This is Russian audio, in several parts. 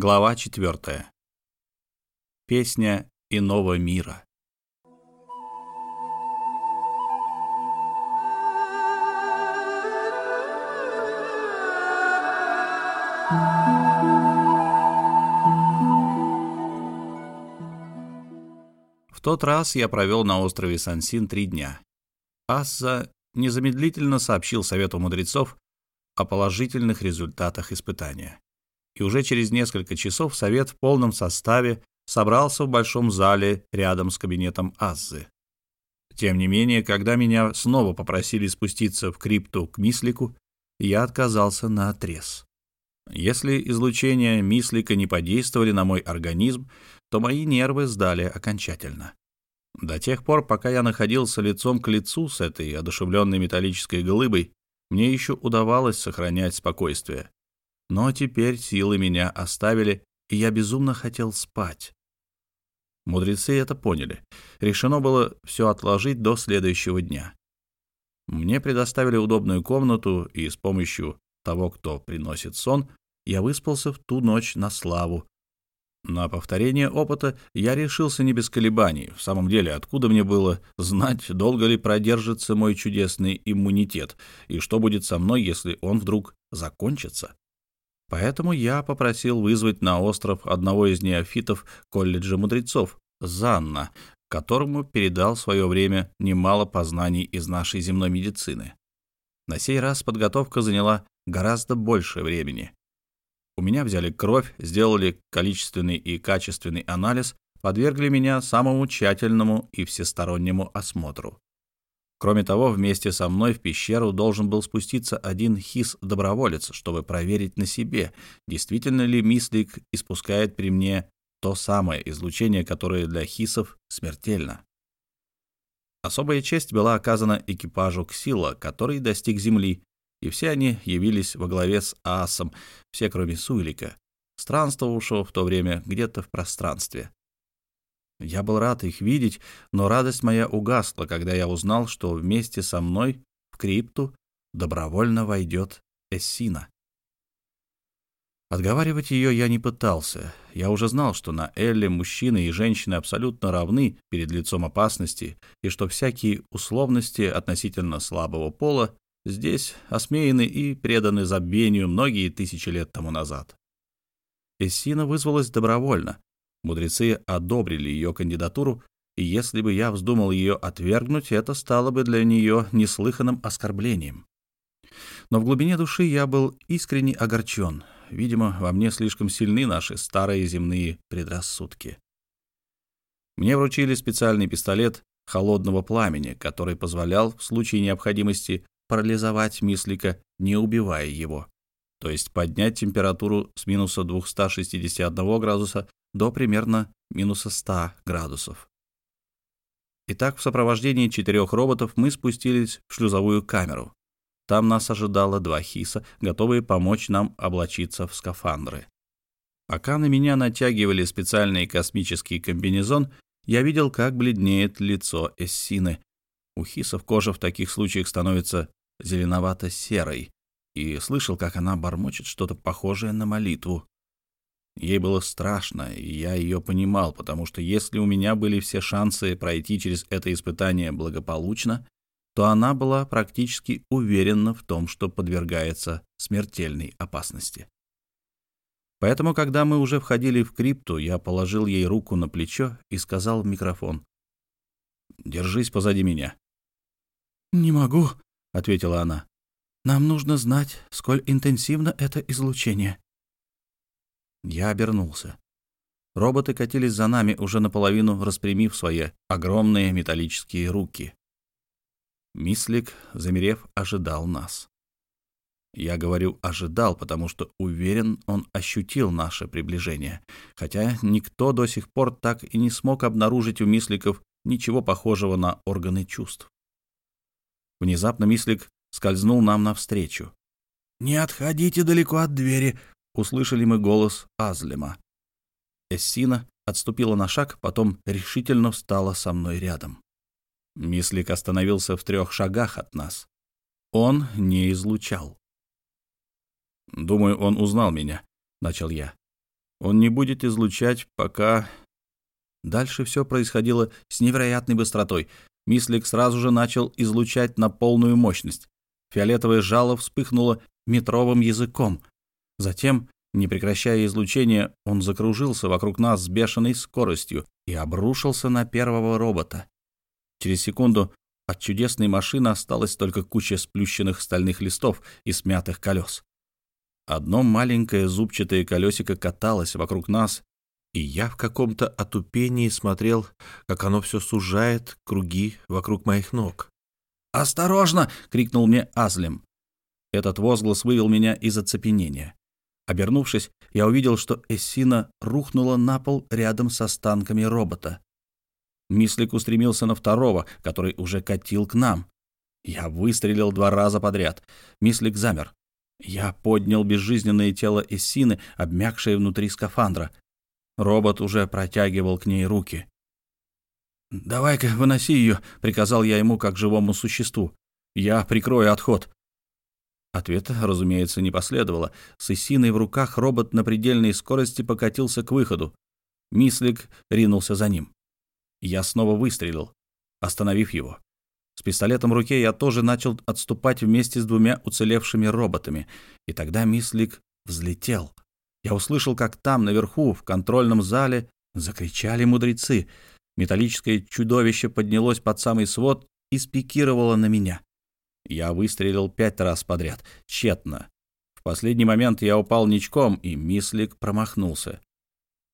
Глава 4. Песня иного мира. В тот раз я провел на острове Сансин три дня. Асса незамедлительно сообщил Совету мудрецов о положительных результатах испытания и уже через несколько часов совет в полном составе собрался в большом зале рядом с кабинетом Аззы. Тем не менее, когда меня снова попросили спуститься в крипту к Мислику, я отказался на отрез. Если излучения Мислика не подействовали на мой организм, то мои нервы сдали окончательно. До тех пор, пока я находился лицом к лицу с этой одушевленной металлической глыбой, мне еще удавалось сохранять спокойствие. Но теперь силы меня оставили, и я безумно хотел спать. Мудрецы это поняли. Решено было все отложить до следующего дня. Мне предоставили удобную комнату, и с помощью того, кто приносит сон, я выспался в ту ночь на славу. На повторение опыта я решился не без колебаний. В самом деле, откуда мне было знать, долго ли продержится мой чудесный иммунитет, и что будет со мной, если он вдруг закончится? Поэтому я попросил вызвать на остров одного из неофитов колледжа мудрецов, Занна, которому передал в свое время немало познаний из нашей земной медицины. На сей раз подготовка заняла гораздо больше времени. У меня взяли кровь, сделали количественный и качественный анализ, подвергли меня самому тщательному и всестороннему осмотру. Кроме того, вместе со мной в пещеру должен был спуститься один хис-доброволец, чтобы проверить на себе, действительно ли мислик испускает при мне то самое излучение, которое для хисов смертельно. Особая честь была оказана экипажу Ксила, который достиг земли, и все они явились во главе с Аасом, все кроме Суэлика, странствовавшего в то время где-то в пространстве. Я был рад их видеть, но радость моя угасла, когда я узнал, что вместе со мной в крипту добровольно войдет Эссина. Отговаривать ее я не пытался. Я уже знал, что на Элле мужчины и женщины абсолютно равны перед лицом опасности, и что всякие условности относительно слабого пола здесь осмеяны и преданы забвению многие тысячи лет тому назад. Эссина вызвалась добровольно, Мудрецы одобрили ее кандидатуру, и если бы я вздумал ее отвергнуть, это стало бы для нее неслыханным оскорблением. Но в глубине души я был искренне огорчен. Видимо, во мне слишком сильны наши старые земные предрассудки. Мне вручили специальный пистолет холодного пламени, который позволял в случае необходимости парализовать мислика, не убивая его, то есть поднять температуру с минуса 261 градуса до примерно минуса 100 градусов. Итак, в сопровождении четырех роботов мы спустились в шлюзовую камеру. Там нас ожидало два хиса, готовые помочь нам облачиться в скафандры. Пока на меня натягивали специальный космический комбинезон, я видел, как бледнеет лицо Эссины. У хисов кожа в таких случаях становится зеленовато-серой, и слышал, как она бормочет что-то похожее на молитву. Ей было страшно, и я ее понимал, потому что если у меня были все шансы пройти через это испытание благополучно, то она была практически уверена в том, что подвергается смертельной опасности. Поэтому, когда мы уже входили в крипту, я положил ей руку на плечо и сказал в микрофон. «Держись позади меня». «Не могу», — ответила она. «Нам нужно знать, сколь интенсивно это излучение». Я обернулся. Роботы катились за нами, уже наполовину распрямив свои огромные металлические руки. Мислик, замерев, ожидал нас. Я говорю «ожидал», потому что уверен, он ощутил наше приближение, хотя никто до сих пор так и не смог обнаружить у мисликов ничего похожего на органы чувств. Внезапно мислик скользнул нам навстречу. «Не отходите далеко от двери», услышали мы голос Азлема. Эссина отступила на шаг, потом решительно встала со мной рядом. Мислик остановился в трех шагах от нас. Он не излучал. «Думаю, он узнал меня», — начал я. Он не будет излучать, пока... Дальше все происходило с невероятной быстротой. Мислик сразу же начал излучать на полную мощность. Фиолетовое жало вспыхнуло метровым языком. Затем, не прекращая излучение, он закружился вокруг нас с бешеной скоростью и обрушился на первого робота. Через секунду от чудесной машины осталась только куча сплющенных стальных листов и смятых колес. Одно маленькое зубчатое колесико каталось вокруг нас, и я в каком-то отупении смотрел, как оно все сужает круги вокруг моих ног. «Осторожно!» — крикнул мне Азлем. Этот возглас вывел меня из оцепенения. Обернувшись, я увидел, что Эссина рухнула на пол рядом с останками робота. Мислик устремился на второго, который уже катил к нам. Я выстрелил два раза подряд. Мислик замер. Я поднял безжизненное тело Эссины, обмякшее внутри скафандра. Робот уже протягивал к ней руки. «Давай-ка, выноси ее», — приказал я ему как живому существу. «Я прикрою отход». Ответа, разумеется, не последовало. С Эссиной в руках робот на предельной скорости покатился к выходу. Мислик ринулся за ним. Я снова выстрелил, остановив его. С пистолетом в руке я тоже начал отступать вместе с двумя уцелевшими роботами, и тогда Мислик взлетел. Я услышал, как там, наверху, в контрольном зале, закричали мудрецы. Металлическое чудовище поднялось под самый свод и спикировало на меня. Я выстрелил пять раз подряд, тщетно. В последний момент я упал ничком, и Мислик промахнулся.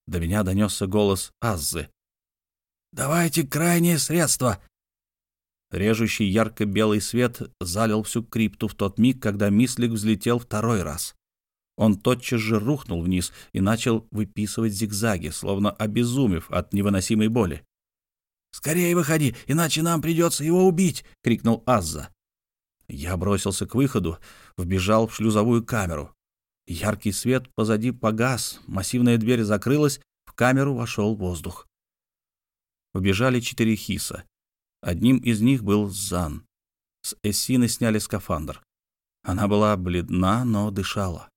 До меня донесся голос Аззы. «Давайте крайнее средство!» Режущий ярко-белый свет залил всю крипту в тот миг, когда Мислик взлетел второй раз. Он тотчас же рухнул вниз и начал выписывать зигзаги, словно обезумев от невыносимой боли. «Скорее выходи, иначе нам придется его убить!» — крикнул Азза. Я бросился к выходу, вбежал в шлюзовую камеру. Яркий свет позади погас, массивная дверь закрылась, в камеру вошел воздух. Вбежали четыре хиса. Одним из них был Зан. С Эссины сняли скафандр. Она была бледна, но дышала.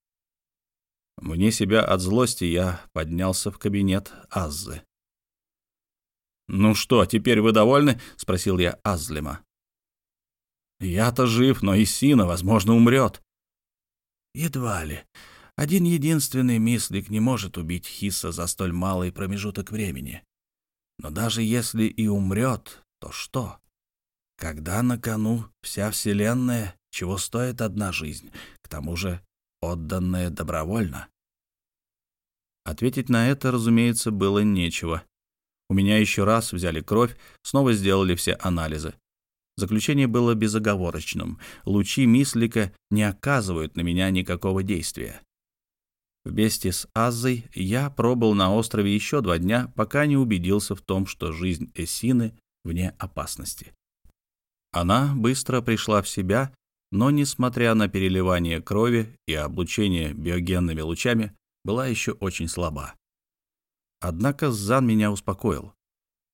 Вне себя от злости я поднялся в кабинет Аззы. «Ну что, теперь вы довольны?» — спросил я Азлима. «Я-то жив, но Исина, возможно, умрет». «Едва ли. Один единственный мислик не может убить Хиса за столь малый промежуток времени. Но даже если и умрет, то что? Когда на кону вся Вселенная, чего стоит одна жизнь, к тому же отданная добровольно? Ответить на это, разумеется, было нечего. У меня еще раз взяли кровь, снова сделали все анализы. Заключение было безоговорочным. Лучи Мислика не оказывают на меня никакого действия. Вместе с Азой я пробыл на острове еще два дня, пока не убедился в том, что жизнь Эсины вне опасности. Она быстро пришла в себя, но, несмотря на переливание крови и облучение биогенными лучами, была еще очень слаба. Однако Зан меня успокоил.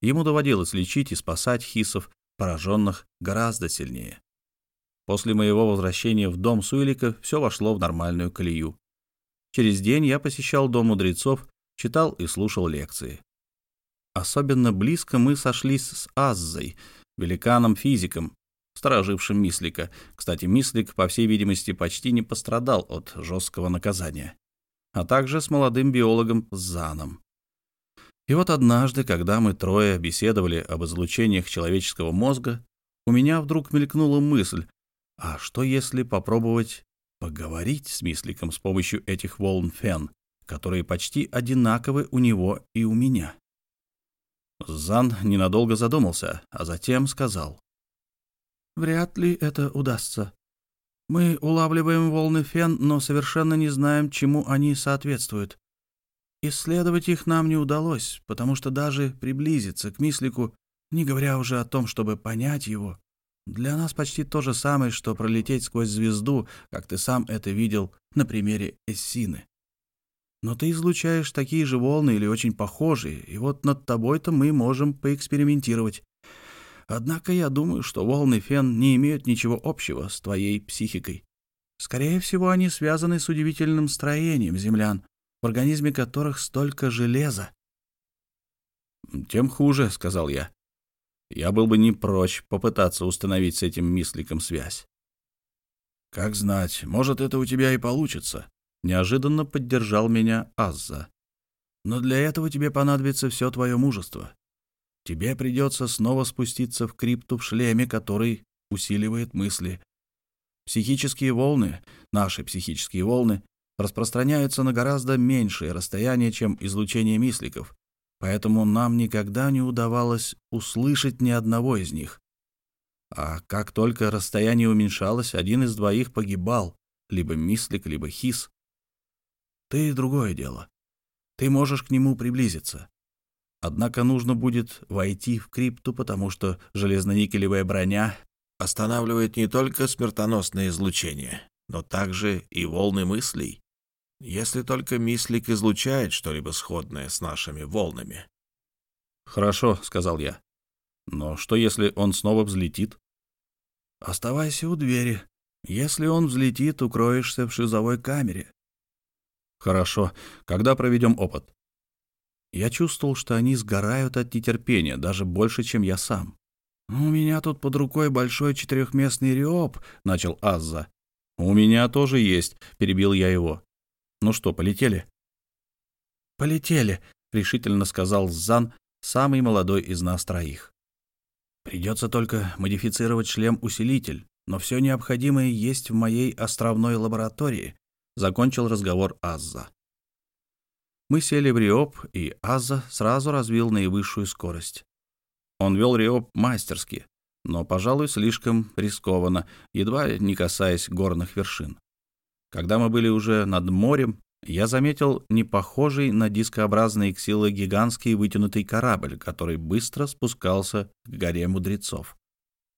Ему доводилось лечить и спасать хисов, пораженных гораздо сильнее. После моего возвращения в дом Суэлика все вошло в нормальную колею. Через день я посещал дом мудрецов, читал и слушал лекции. Особенно близко мы сошлись с Аззой, великаном-физиком, сторожившим Мислика. Кстати, Мислик, по всей видимости, почти не пострадал от жесткого наказания. А также с молодым биологом Заном. И вот однажды, когда мы трое беседовали об излучениях человеческого мозга, у меня вдруг мелькнула мысль, а что если попробовать поговорить с Мисликом с помощью этих волн фен, которые почти одинаковы у него и у меня? Зан ненадолго задумался, а затем сказал. «Вряд ли это удастся. Мы улавливаем волны фен, но совершенно не знаем, чему они соответствуют. Исследовать их нам не удалось, потому что даже приблизиться к Мислику, не говоря уже о том, чтобы понять его, для нас почти то же самое, что пролететь сквозь звезду, как ты сам это видел на примере Эссины. Но ты излучаешь такие же волны или очень похожие, и вот над тобой-то мы можем поэкспериментировать. Однако я думаю, что волны фен не имеют ничего общего с твоей психикой. Скорее всего, они связаны с удивительным строением землян, в организме которых столько железа. «Тем хуже», — сказал я. «Я был бы не прочь попытаться установить с этим мисликом связь». «Как знать, может, это у тебя и получится», — неожиданно поддержал меня Азза. «Но для этого тебе понадобится все твое мужество. Тебе придется снова спуститься в крипту в шлеме, который усиливает мысли. Психические волны, наши психические волны, распространяются на гораздо меньшее расстояние, чем излучение мисликов, поэтому нам никогда не удавалось услышать ни одного из них. А как только расстояние уменьшалось, один из двоих погибал, либо мислик, либо хис. Ты — другое дело. Ты можешь к нему приблизиться. Однако нужно будет войти в крипту, потому что железно-никелевая броня останавливает не только смертоносное излучение, но также и волны мыслей, если только мислик излучает что-либо сходное с нашими волнами. «Хорошо», — сказал я. «Но что, если он снова взлетит?» «Оставайся у двери. Если он взлетит, укроешься в шизовой камере». «Хорошо. Когда проведем опыт?» Я чувствовал, что они сгорают от нетерпения, даже больше, чем я сам. «У меня тут под рукой большой четырехместный риоп», — начал Азза. «У меня тоже есть», — перебил я его. «Ну что, полетели?» «Полетели», — решительно сказал Зан, самый молодой из нас троих. «Придется только модифицировать шлем-усилитель, но все необходимое есть в моей островной лаборатории», — закончил разговор Азза. Мы сели в Риоп, и Аза сразу развил наивысшую скорость. Он вел Риоп мастерски, но, пожалуй, слишком рискованно, едва не касаясь горных вершин. Когда мы были уже над морем, я заметил непохожий на дискообразные иксилы гигантский вытянутый корабль, который быстро спускался к горе мудрецов.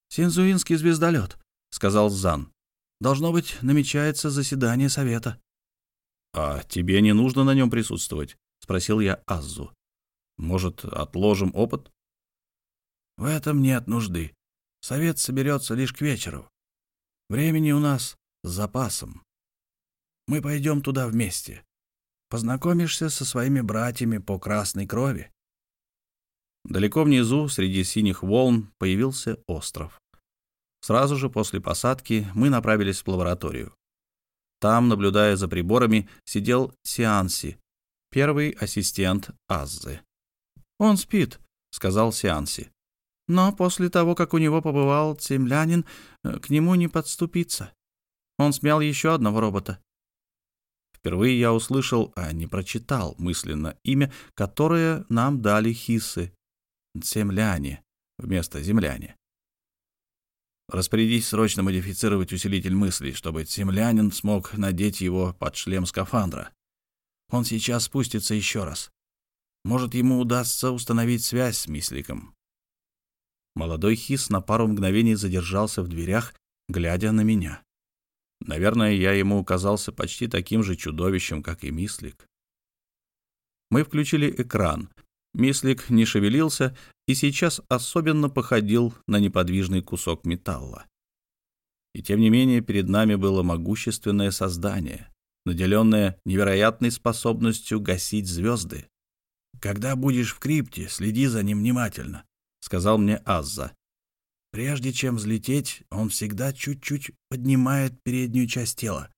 «Синзуинский звездолет», — сказал Зан. «Должно быть, намечается заседание совета». «А тебе не нужно на нем присутствовать?» — спросил я Аззу. «Может, отложим опыт?» «В этом нет нужды. Совет соберется лишь к вечеру. Времени у нас с запасом. Мы пойдем туда вместе. Познакомишься со своими братьями по красной крови». Далеко внизу, среди синих волн, появился остров. Сразу же после посадки мы направились в лабораторию. Там, наблюдая за приборами, сидел Сианси, первый ассистент Аззы. «Он спит», — сказал Сианси. «Но после того, как у него побывал землянин, э, к нему не подступиться. Он смял еще одного робота». Впервые я услышал, а не прочитал мысленно имя, которое нам дали хисы — земляне вместо земляне. Распорядись срочно модифицировать усилитель мыслей, чтобы землянин смог надеть его под шлем скафандра. Он сейчас спустится еще раз. Может, ему удастся установить связь с Мисликом. Молодой Хис на пару мгновений задержался в дверях, глядя на меня. Наверное, я ему казался почти таким же чудовищем, как и Мислик. Мы включили экран. Мислик не шевелился и сейчас особенно походил на неподвижный кусок металла. И тем не менее перед нами было могущественное создание, наделенное невероятной способностью гасить звезды. «Когда будешь в крипте, следи за ним внимательно», — сказал мне Азза. «Прежде чем взлететь, он всегда чуть-чуть поднимает переднюю часть тела.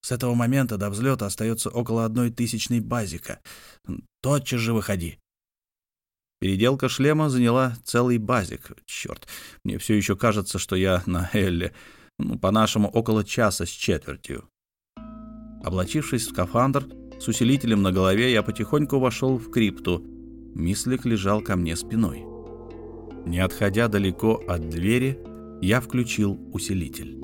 С этого момента до взлета остается около одной тысячной базика. Тотчас же выходи. Переделка шлема заняла целый базик. Черт, мне все еще кажется, что я на Элле. Ну, по-нашему, около часа с четвертью. Облачившись в скафандр, с усилителем на голове, я потихоньку вошел в крипту. Мислик лежал ко мне спиной. Не отходя далеко от двери, я включил усилитель.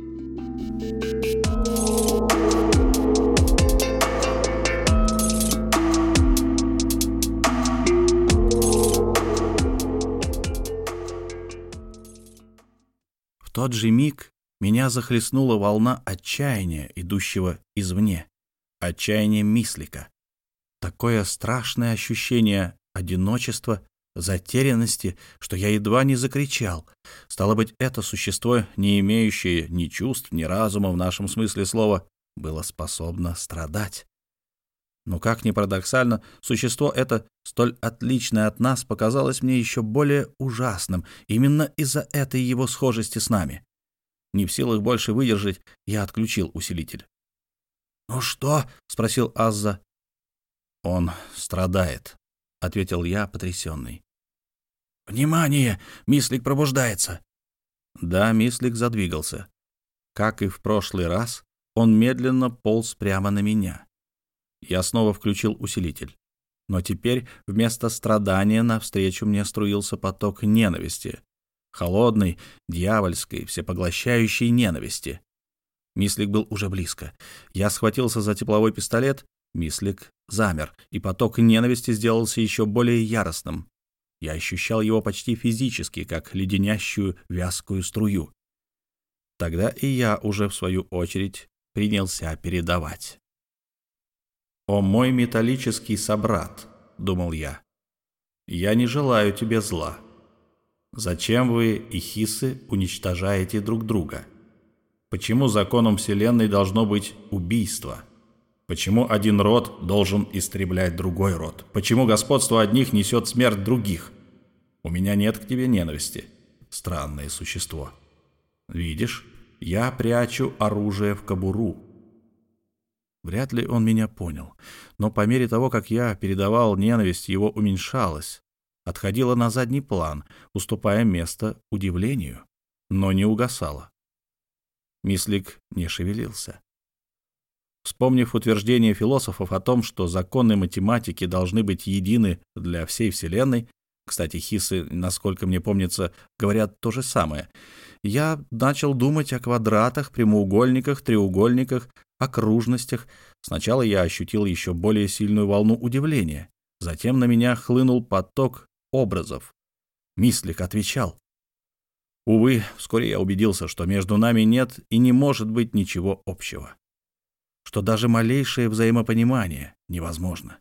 тот же миг меня захлестнула волна отчаяния, идущего извне, отчаяния мислика. Такое страшное ощущение одиночества, затерянности, что я едва не закричал. Стало быть, это существо, не имеющее ни чувств, ни разума в нашем смысле слова, было способно страдать. Но, как ни парадоксально, существо это, столь отличное от нас, показалось мне еще более ужасным именно из-за этой его схожести с нами. Не в силах больше выдержать, я отключил усилитель. «Ну что?» — спросил Азза. «Он страдает», — ответил я, потрясенный. «Внимание! Мислик пробуждается!» Да, Мислик задвигался. Как и в прошлый раз, он медленно полз прямо на меня. Я снова включил усилитель. Но теперь вместо страдания навстречу мне струился поток ненависти. Холодной, дьявольской, всепоглощающей ненависти. Мислик был уже близко. Я схватился за тепловой пистолет, Мислик замер, и поток ненависти сделался еще более яростным. Я ощущал его почти физически, как леденящую вязкую струю. Тогда и я уже, в свою очередь, принялся передавать. «О мой металлический собрат», — думал я, — «я не желаю тебе зла. Зачем вы, ихисы, уничтожаете друг друга? Почему законом Вселенной должно быть убийство?» Почему один род должен истреблять другой род? Почему господство одних несет смерть других? У меня нет к тебе ненависти. Странное существо. Видишь, я прячу оружие в кобуру. Вряд ли он меня понял, но по мере того, как я передавал ненависть, его уменьшалась, отходила на задний план, уступая место удивлению, но не угасала. Мислик не шевелился. Вспомнив утверждение философов о том, что законы математики должны быть едины для всей Вселенной, кстати, хисы, насколько мне помнится, говорят то же самое, я начал думать о квадратах, прямоугольниках, треугольниках, окружностях. Сначала я ощутил еще более сильную волну удивления. Затем на меня хлынул поток образов. Мислик отвечал. Увы, вскоре я убедился, что между нами нет и не может быть ничего общего что даже малейшее взаимопонимание невозможно.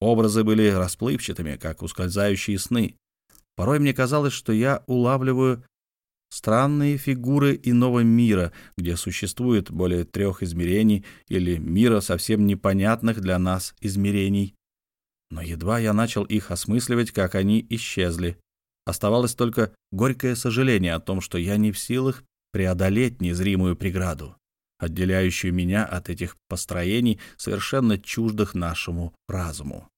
Образы были расплывчатыми, как ускользающие сны. Порой мне казалось, что я улавливаю странные фигуры иного мира, где существует более трех измерений или мира совсем непонятных для нас измерений. Но едва я начал их осмысливать, как они исчезли. Оставалось только горькое сожаление о том, что я не в силах преодолеть незримую преграду отделяющую меня от этих построений, совершенно чуждых нашему разуму.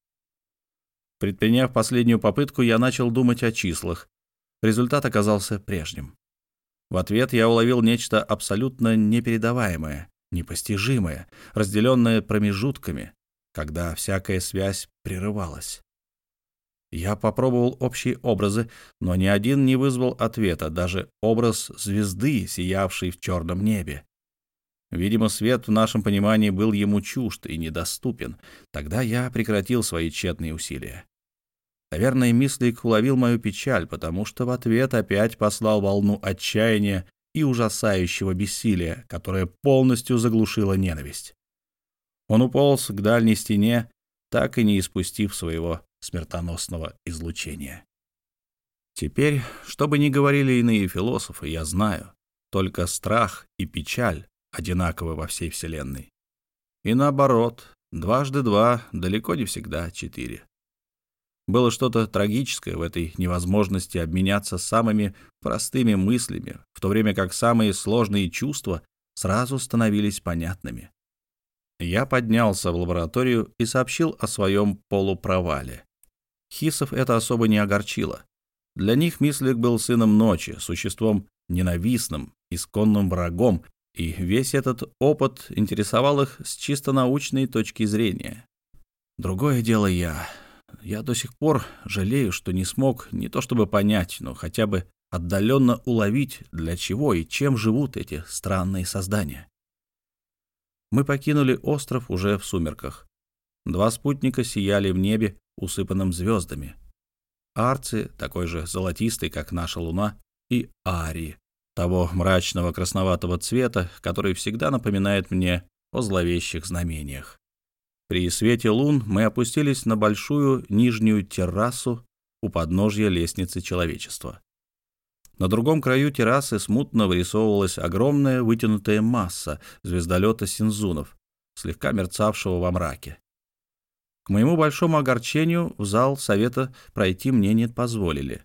Предприняв последнюю попытку, я начал думать о числах. Результат оказался прежним. В ответ я уловил нечто абсолютно непередаваемое, непостижимое, разделенное промежутками, когда всякая связь прерывалась. Я попробовал общие образы, но ни один не вызвал ответа, даже образ звезды, сиявшей в черном небе. Видимо, свет в нашем понимании был ему чужд и недоступен. Тогда я прекратил свои тщетные усилия. Наверное, Мислик уловил мою печаль, потому что в ответ опять послал волну отчаяния и ужасающего бессилия, которая полностью заглушила ненависть. Он уполз к дальней стене, так и не испустив своего смертоносного излучения. Теперь, что бы ни говорили иные философы, я знаю, только страх и печаль одинаковы во всей Вселенной. И наоборот, дважды два далеко не всегда четыре. Было что-то трагическое в этой невозможности обменяться самыми простыми мыслями, в то время как самые сложные чувства сразу становились понятными. Я поднялся в лабораторию и сообщил о своем полупровале. Хисов это особо не огорчило. Для них Мислик был сыном ночи, существом ненавистным, исконным врагом, и весь этот опыт интересовал их с чисто научной точки зрения. Другое дело я. Я до сих пор жалею, что не смог не то чтобы понять, но хотя бы отдаленно уловить, для чего и чем живут эти странные создания. Мы покинули остров уже в сумерках. Два спутника сияли в небе, усыпанном звездами. Арци, такой же золотистый, как наша луна, и Ари, того мрачного красноватого цвета, который всегда напоминает мне о зловещих знамениях. При свете лун мы опустились на большую нижнюю террасу у подножья лестницы человечества. На другом краю террасы смутно вырисовывалась огромная вытянутая масса звездолета Синзунов, слегка мерцавшего во мраке. К моему большому огорчению в зал совета пройти мне не позволили.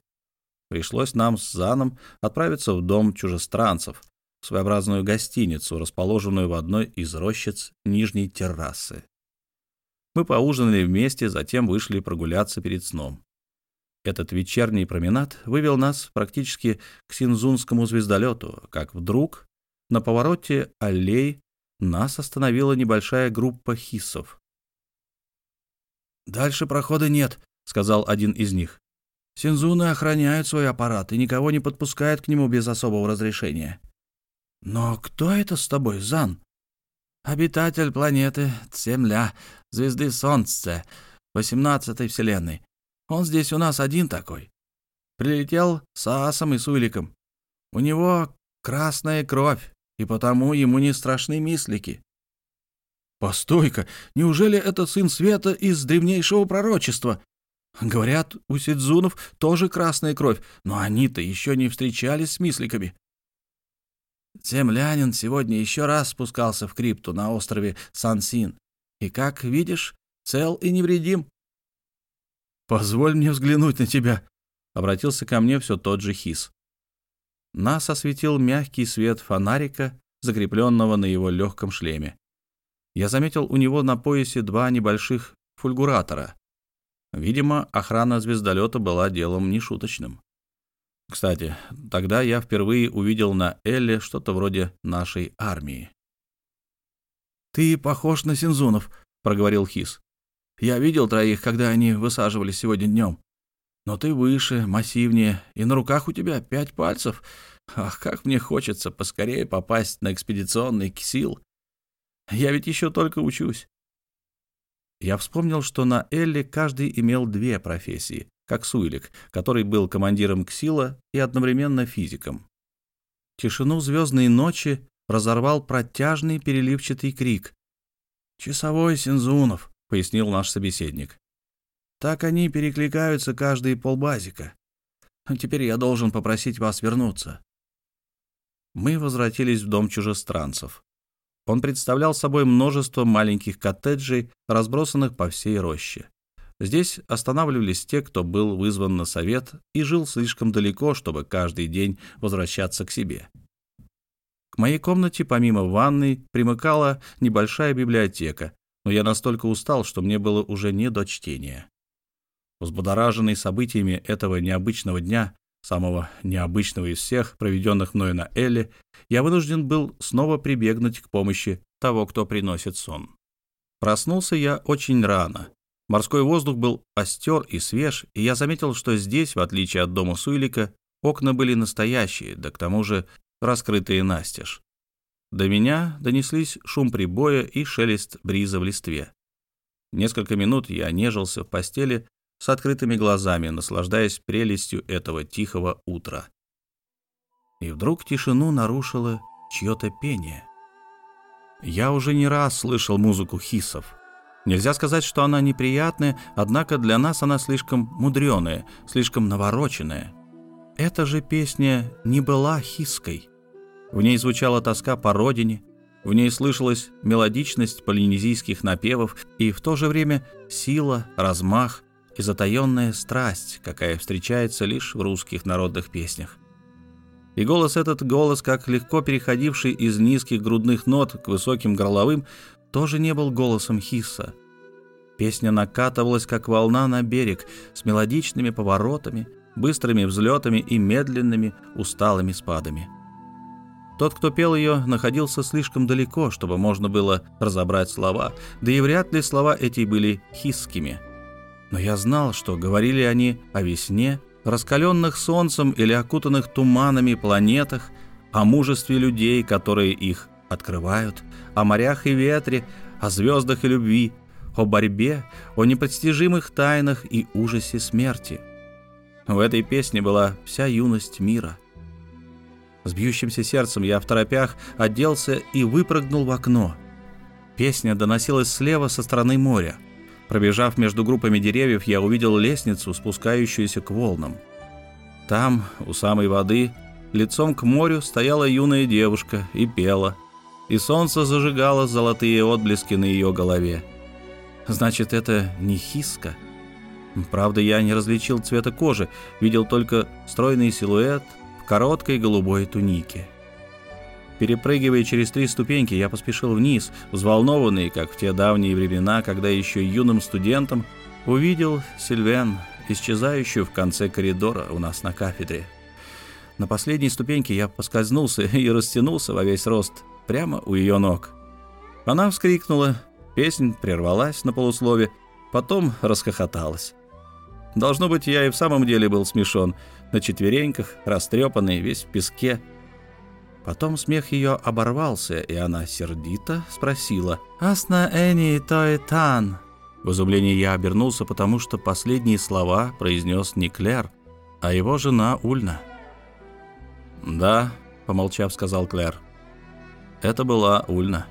Пришлось нам с Заном отправиться в дом чужестранцев, в своеобразную гостиницу, расположенную в одной из рощиц нижней террасы. Мы поужинали вместе, затем вышли прогуляться перед сном. Этот вечерний променад вывел нас практически к Синзунскому звездолету, как вдруг на повороте аллей нас остановила небольшая группа хиссов. «Дальше прохода нет», — сказал один из них. «Синзуны охраняют свой аппарат и никого не подпускают к нему без особого разрешения». «Но кто это с тобой, Зан?» «Обитатель планеты Земля, звезды Солнца, восемнадцатой вселенной. Он здесь у нас один такой. Прилетел с Асом и Суйликом. У него красная кровь, и потому ему не страшны мислики. Постой-ка, неужели это сын света из древнейшего пророчества? Говорят, у Сидзунов тоже красная кровь, но они-то еще не встречались с мисликами. Землянин сегодня еще раз спускался в крипту на острове Сансин, и, как видишь, цел и невредим. «Позволь мне взглянуть на тебя», — обратился ко мне все тот же Хис. Нас осветил мягкий свет фонарика, закрепленного на его легком шлеме. Я заметил у него на поясе два небольших фульгуратора. Видимо, охрана звездолета была делом нешуточным. Кстати, тогда я впервые увидел на Элле что-то вроде нашей армии. «Ты похож на Синзунов», — проговорил Хис. «Я видел троих, когда они высаживались сегодня днем. Но ты выше, массивнее, и на руках у тебя пять пальцев. Ах, как мне хочется поскорее попасть на экспедиционный ксил. Я ведь еще только учусь. Я вспомнил, что на Элле каждый имел две профессии, как Суилик, который был командиром Ксила и одновременно физиком. Тишину звездной ночи разорвал протяжный переливчатый крик. «Часовой Синзунов», — пояснил наш собеседник. Так они перекликаются каждые полбазика. Теперь я должен попросить вас вернуться. Мы возвратились в дом чужестранцев. Он представлял собой множество маленьких коттеджей, разбросанных по всей роще. Здесь останавливались те, кто был вызван на совет и жил слишком далеко, чтобы каждый день возвращаться к себе. К моей комнате, помимо ванной, примыкала небольшая библиотека, но я настолько устал, что мне было уже не до чтения. Взбудораженный событиями этого необычного дня, самого необычного из всех, проведенных мною на Элле, я вынужден был снова прибегнуть к помощи того, кто приносит сон. Проснулся я очень рано. Морской воздух был остер и свеж, и я заметил, что здесь, в отличие от дома Суилика, окна были настоящие, да к тому же раскрытые настежь. До меня донеслись шум прибоя и шелест бриза в листве. Несколько минут я нежился в постели, с открытыми глазами, наслаждаясь прелестью этого тихого утра. И вдруг тишину нарушило чье-то пение. Я уже не раз слышал музыку хисов. Нельзя сказать, что она неприятная, однако для нас она слишком мудреная, слишком навороченная. Эта же песня не была хисской. В ней звучала тоска по родине, в ней слышалась мелодичность полинезийских напевов и в то же время сила, размах, и затаенная страсть, какая встречается лишь в русских народных песнях. И голос этот, голос, как легко переходивший из низких грудных нот к высоким горловым, тоже не был голосом Хисса. Песня накатывалась, как волна на берег, с мелодичными поворотами, быстрыми взлетами и медленными усталыми спадами. Тот, кто пел ее, находился слишком далеко, чтобы можно было разобрать слова, да и вряд ли слова эти были хисскими – но я знал, что говорили они о весне, раскаленных солнцем или окутанных туманами планетах, о мужестве людей, которые их открывают, о морях и ветре, о звездах и любви, о борьбе, о непостижимых тайнах и ужасе смерти. В этой песне была вся юность мира. С бьющимся сердцем я в торопях оделся и выпрыгнул в окно. Песня доносилась слева со стороны моря. Пробежав между группами деревьев, я увидел лестницу, спускающуюся к волнам. Там, у самой воды, лицом к морю, стояла юная девушка и пела. и солнце зажигало золотые отблески на ее голове. Значит, это не хиска. Правда, я не различил цвета кожи, видел только стройный силуэт в короткой голубой тунике. Перепрыгивая через три ступеньки, я поспешил вниз, взволнованный, как в те давние времена, когда еще юным студентом увидел Сильвен, исчезающую в конце коридора у нас на кафедре. На последней ступеньке я поскользнулся и растянулся во весь рост прямо у ее ног. Она вскрикнула, песнь прервалась на полуслове, потом расхохоталась. Должно быть, я и в самом деле был смешон, на четвереньках, растрепанный, весь в песке. Потом смех ее оборвался, и она сердито спросила «Асна эни той тан?» В изумлении я обернулся, потому что последние слова произнес не Клэр, а его жена Ульна. «Да», — помолчав, сказал Клэр. «Это была Ульна».